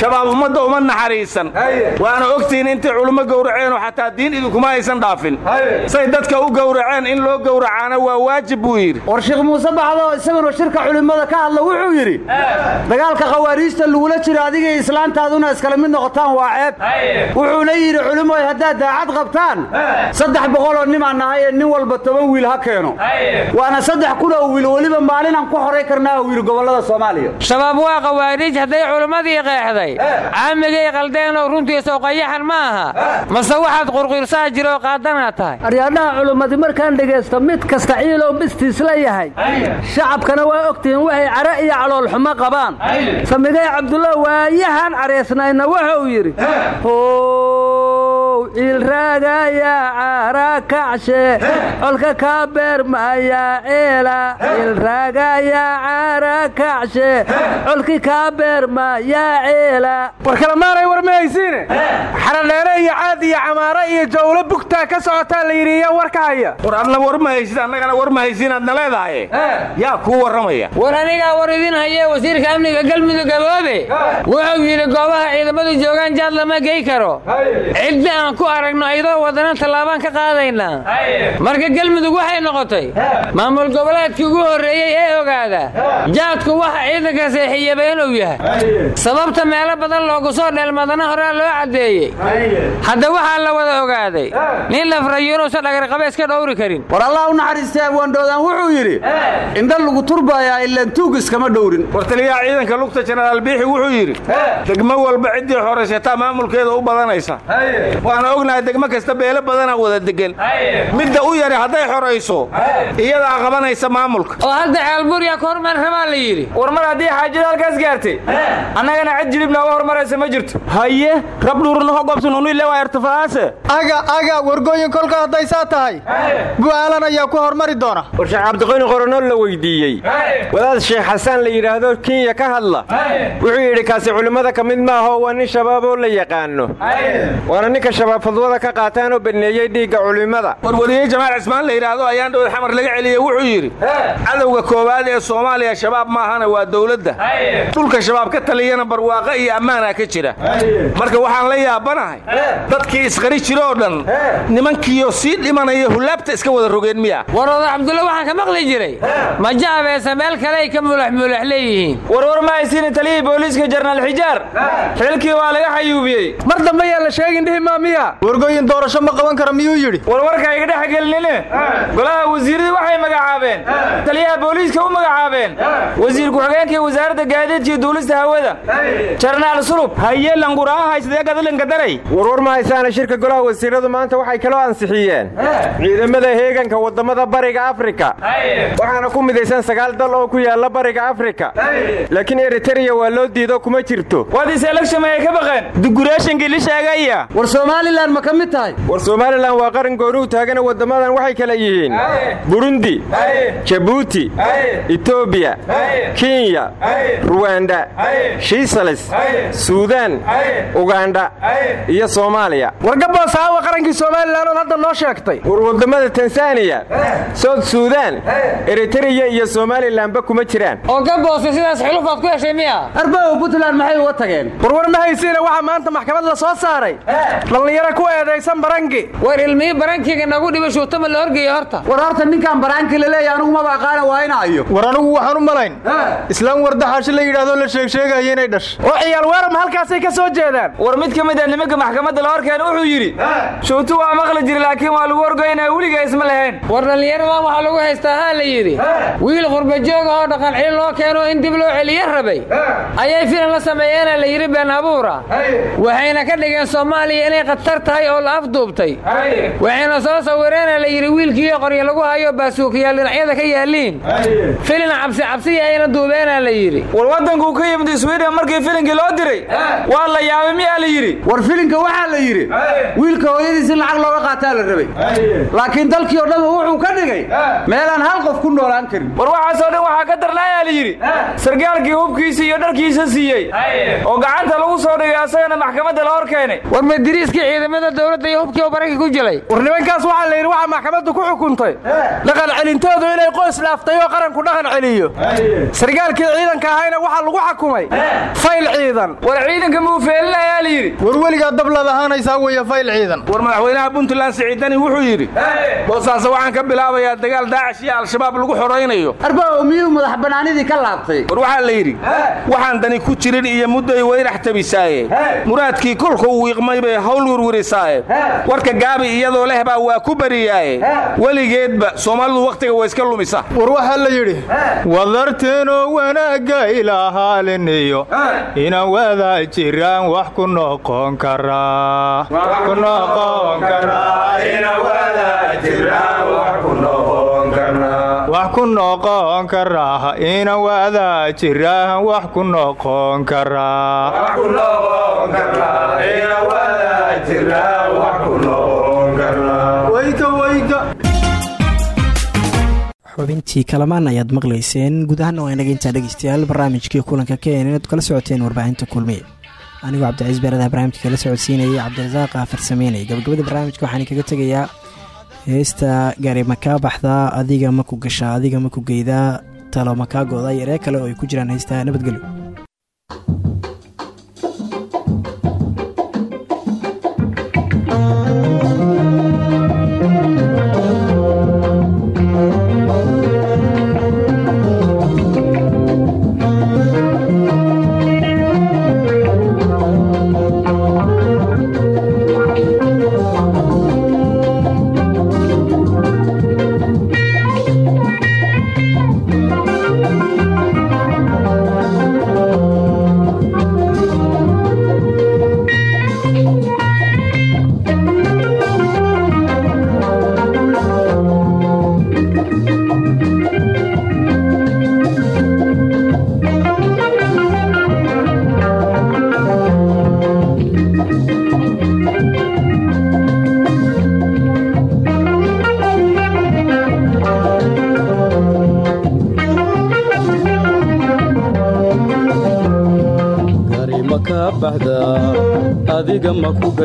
shabaab ummadda uma naxariisan. Waana ogtihiin intay culummo gowraceenoo xataa diin idinkuma aysan dhaafin. Say dadka u gowraceen in loo gowracaana waa waajib buu yidhi. War sheekh muuse baxdo isaguna shirka culimmada ka hadla wuxuu yidhi dagaalka khawaariijta lagula jiro adiga islaantaaduna iskala mid noqotaan waa ceeb. Wuxuuna yidhi culimoy haddaad daacad qabtaan saddex boqoloo nimaan nahay ee nin walba toban wiil ha keeno. Waana saddex kun oo wiil weliba maalinaan ku horay karnaa wiil gobollada soomaaliya. Shabaab waa khawaariij hadday culimmadii qeexday. Caamigay qaldeenoo runtiisoo qayaxan ma aha. Mase waxaad qurqirsaa jiroo qaadanaa tahay. Aryaadhaha culimmadi markaan dhegaysto mid kasta ciilow bistiis la yahay. Shacabkana waa ogtihiin waxay care iyo caloolxumo qabaan. Samigay cabdulla waayahan careysnayna wuxuu yidhi how ciilraagaya cara kacshe colka kaa beermayaa ceela ciilraagaya cara kacshe colki kaa beermayaa ceela war kalamaanay war ma haysiine xaradheere iyo caad iyo camaare iyo jawlo bugtaa ka socotaa la yidhi yaa war ka haya. War adna war ma haysid annagana war ma haysiin aadna leedahay yaa kuu warramaya. War anigaa war idin haye wasiirka amniga galmudug gaboobe. Wuxuu yidhi goobaha ciidamadu joogaan jaad lama gey karo. Cidda aan ku aragno iyadoo wadana tallaabaan ka qaadaynaa marka galmudug waxay noqotay. Maamul goboleedkii ugu horreeyey ee ogaada jaadku waxa ciidanka seexiyaba inuu yahay. Sababta meelo badan loogu soo dheelmadana horaa loo caddeeyey. Hadda waxaa la wada ogaaday nin lafrayo inuusan dhagarqabe iska dhowri karin. War allah u naxariistay abwaandhoodaan wuxuu yidhi indha lagu turbayaa ilaan tuug iskama dhowrin. War taliyaha ciidanka lugta jenaraal biixi wuxuu yidhi degmo walba ciddii horaysataa maamulkeeda u badanaysa waana ognahay degmo kasta beelo badanaa wada degan midda u yari hadday xorayso iyadaa qabanaysa maamulka. Oo hadda ceelburya ka hormar rabaa la yidhi. War mar haddii xaajada halkaas gaartay annagana cid jilib nooga hormaraysa ma jirto. Haye rabdhuurnaho gobsununile waa irtifaase aga aga wargooyin kolka hadday saa tahay. Bu'aalan ayaa ku hormari doona. War sheekh cabdiqayni la weydiiyey. Wadaad sheekh xasaan la yidhaahdo kenya ka hadla. Wuxuu yidhi kaasi culimmada ka mid maaha oo waa nin shabaaboo la yaqaano. Waana ninka shabaab fadwada ka qaataan oo baneeyey dhiigga culimmada. Warwariyey jamaal cismaan la yidhaahdo ayaan dhowr xamar laga celiyey wuxuu yidhi cadowga koowaad ee soomaaliya shabaab maahana waa dowladda. Dhulka shabaab ka taliyana barwaaqo iyo ammaanaa ka jira. Marka waxaan la yaabanahay dadkii isqari jira oo dhan nimankiiyo sii dhimanaya hulaabta iska wada rogeen miya warooda cabdulle waxaan ka maqli jiray. Ma jaabeesa meel kale ay ka mulax mulax leeyihiin. Warwar ma haysiina taliyihii booliiska jarnaal xijaar? Xilkii waa laga xayuubiyey. Mar dambe yaa la sheegin dhihi miya? Wargooyin doorasho ma qaban kara miyuu yidhi? Warwarka iga dhex gelinine? Golaha wasiiradii waxay magacaabeen. Taliyaha booliiska u magacaabeen. Wasiir ku-xigeenkii wasaaradda gaadiidkii duulista hawada. Jarnaal sulub haye languraaha haysadee gadalinka daray? Warwar ma haysaana shirka golaha wasiiradu maanta waxay kaloo ansixiyeen. Ciidamada heeganka waddamada bariga afrika. Waxaana ku midaysan sagaal dal oo ku yaalla bariga afrika. Laakiin eritereya waa loo diido kuma jirto. Wadis election ay ka baqeen? War somalilan ma ka mid tahay? War somalilan waa qaran gooni u taagana wadamadan waxay kala yihiin. Burundi jabuuti etoobiya kenya ruwanda shiisalis suudaan ugandha iyo soomaaliya. Wargaboos aawa qarankii somalilan ood hadda noo sheegtay. War waddamada tansaaniya sood suudaan eritereya iyo somalilanba kuma jiraan. Oo gaboose sidaas xulufaad ku heshay miya? Arbaw puntland maxay uga tageen? Warwar ma haysiina waxaa maanta maxkamad la soo saaray dhallinyaro ku eedaysan barangi war ilmihii barankiga nagu dhiba shuutama la horgeeya horta. War horta ninkaan baraanki la leeya anugu maba aqaana waa inaayo war anugu waxaan u malayn. Islaam wardaxaashi la yidhaahdo la sheegsheegaya inay dhash oo ciyaal weeram halkaasay ka soo jeedaan. War mid ka mid ah nimanka maxkamadda la horkeena wuxuu yidhi shuutu waa maqli jiri laakiin waa lagu horgoynaya weliga isma lahayn. War dhallinyaradan waxaa lagu haystaa haa la yidhi. Wiil qurbajoog oo dhaqan cil loo keeno in dib loo celiyo rabay. Ayay filan la sameeyeena la yidhi been abuura. Waxayna ka dhigeen soomaaliya inay khatar tahay oo la afduubtay waxayna soo sawireena la yidhi wiilkiiyo qoryo lagu hayo baasuukiyaal dhinacyada ka yaaliin filin cabsi cabsiya ayna duubeena la yidhi. War waddankuu ka yimid sweden markii filinkii loo diray waa la yaabay miyaa la yidhi? War filinka waxaa la yidhi wiilka hooyadiis in lacag looga qaataa la rabay. Laakiin dalkii oo dhan wuxuu ka dhigay meelaan hal qof ku noolaan karin. War waxaasoo dhan waxaa ka darnaayaa la yidhi. Sargaalkii hubkiisa iyo dharkiisa siiyey oo gacanta lagu soo dhigay asagana maxkamadda la hor keenay. War madiriiskii ciidamada dowladda iyo hubkii oo baranki ku jilay war nimankaas waxaa la yidhi waxaa maxkamaddu ku xukuntay. Dhaqan celintoodu inay qoys dhaaftay oo qaranku dhaqan celiyo. Sargaalkii ciidanka ahayna waxaa lagu xakumay fayl ciidan. War ciidanka muu feelinayaa la yidhi. War weligaa dablaad ahaanaysaa weeye fayl ciidan. War madaxweynaha puntland siciidani wuxuu yidhi boosaaso waxaan ka bilaabayaa dagaal daacish iyo al-shabaab lagu xoraynayo. Arbaw miyuu madax bannaanidii ka laabtay? War waxaa la yidhi waxaan dani ku jirin iyo mudday waynax tabisaaye muraadkii kolka uu wiiqmay bay hawl wirwirisaaye warka gaabi iyadoo leh baa waa ku bariyaaye. Weligeedba soomaalidu wakhtiga waa iska lumisa. War waxaa la yidhi wadarteenoo wanaagga ilahaaliniyo ina wadaa jiraan wax ku noqon karaa wax ku noqon karaa ina wadaa jiraan wax ku noqon karaa xubintii kalamaan ayaad maqlayseen. Guud ahaana waa inaga intaa dhegeystayaal barnaamijkii kulanka keen inaad kala socoteen warbaahinta kulmiye anigoo cabdicaiis beeradaha barnaamijka kala socodsiinayay cabdirasaaq afarsameynay gabagabada barnaamijka waxaan kaga tegayaa heesta gaari makaa baxdaa adiga ma ku gashaa adiga ma ku geydaa talo makaa gooda yaree kale oo ay ku jiraan heystaa nabadgelyo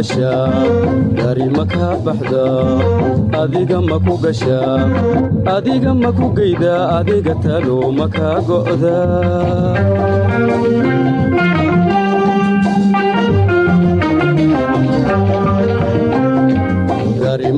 gashaa gari ma ka baxda adiga ma ku gashaa adiga ma ku geyda adiga talo ma ka go'da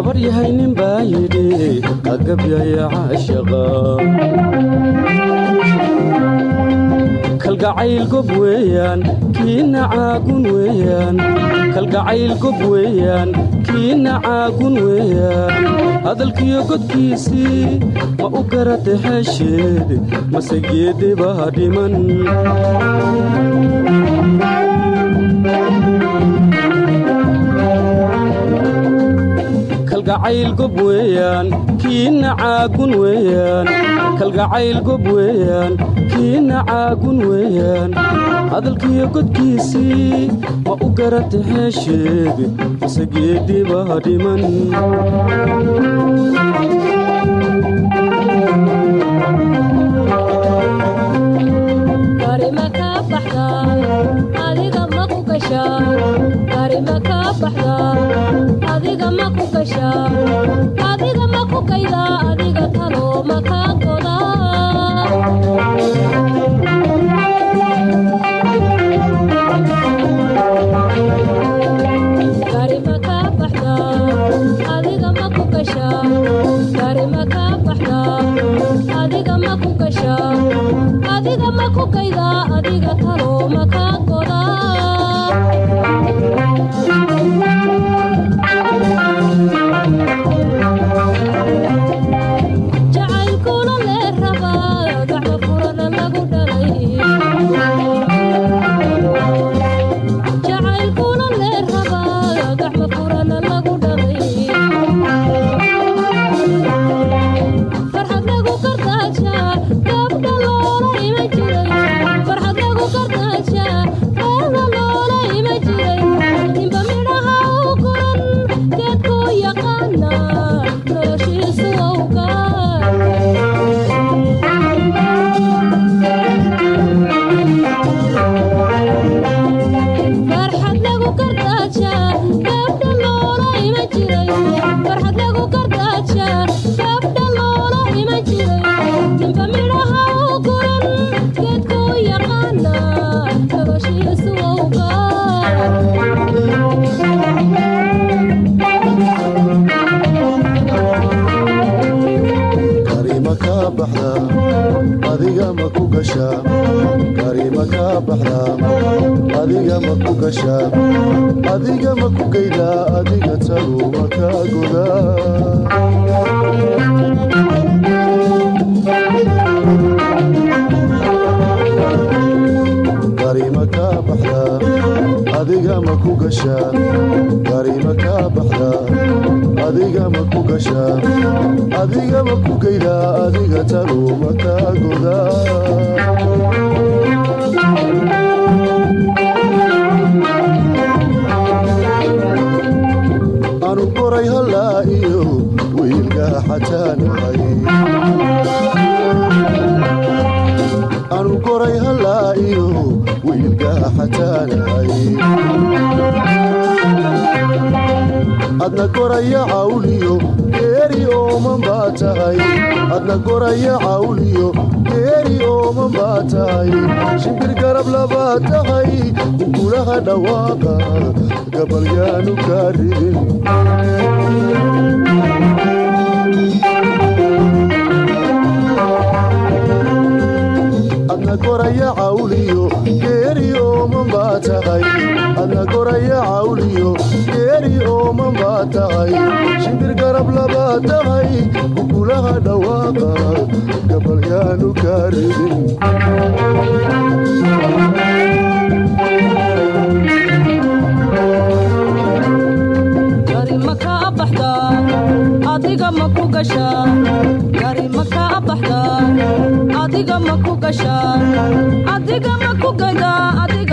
gabar yahay nin baa yidhi ka gabyaya caashaqa. Kalgacayl gob weeyaan kiina caagun weeyaan. Kalgacayl gob weeyaan kiina caagun weeyaan. Hadalkiyo godkiisii ma u garata xeesheed mase geedibaa dhiman kalgacayl gob weeyaan kiina caagun weeyaan. Kalgacayl gob weeyaan kiina caagun weeyaan. Hadalkiyo godkiisii ma u garata xeesheed mase geedibaa dhiman adiga ma ku adiga adiga talo ma adiga ma ku gashaa adiga ma ku geydaa adiga tagu ma ka godaa karima ka baxda adiga ma ku gashaa karima ka baxda adiga ma ku gashaa adiga ma ku geydaa adiga tagu ma ka godaa adna goraya cawliyo geeri ooman baa tahay adna goraya cawliyo geeri ooman baa tahay shimbir garab labaa tahay gulaha dhawaaqa gabalyaanu kaa ridin adna goraya cawliyo geeri ooman baa tahay adna goraya cawliyo geeri ooman baa tahay shimbir garab labaa tahay gugulaha dhawaaqa gabalyaanu kaa ridin gari ma kaa baxda adiga ma ku gasha gari ma kaa baxda adiga ma ku gasha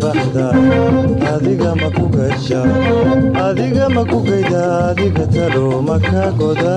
baxda adiga ma ku gasha adiga gayda adiga talo ma ka goda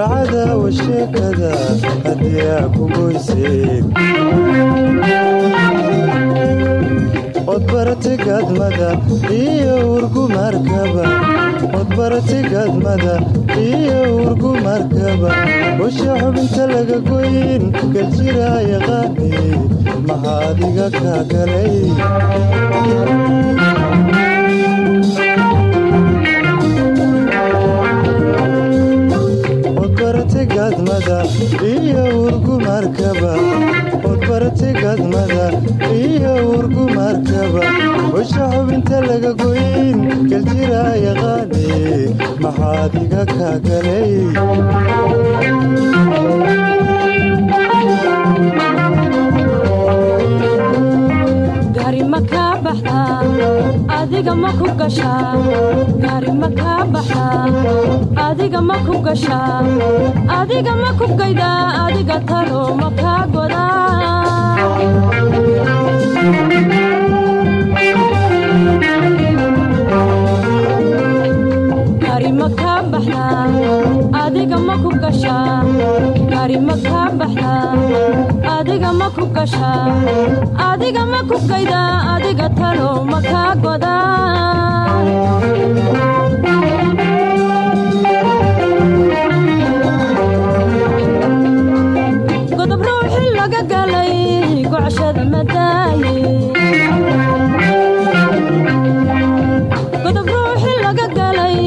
garcada wa sheekada haddii aa ku goyseen odbarate gadmada iyo urgumarkaba odbarate gadmada iyo urgumarkaba washa xubinta laga goyn galjira yaqaani maxaa adiga kaa galay gadmada iyo urgumarkaba odbarate gadmada iyo urgumarkaba washa xubinta laga goyn galjira yaqaani maxaa adiga kaa adiga ma ku gasha gari ma kaa baxda adiga ma ku gasha adiga ma ku gayda adiga talo ma kaa goda. Gari ma kaa baxda adiga ma ku gasha gari ma kaa baxda adiga ma ku gasha adiga ma ku gayda adiga talo ma kaa goda godob ruuxi laga galay gocshada madaaye godob ruuxi laga galay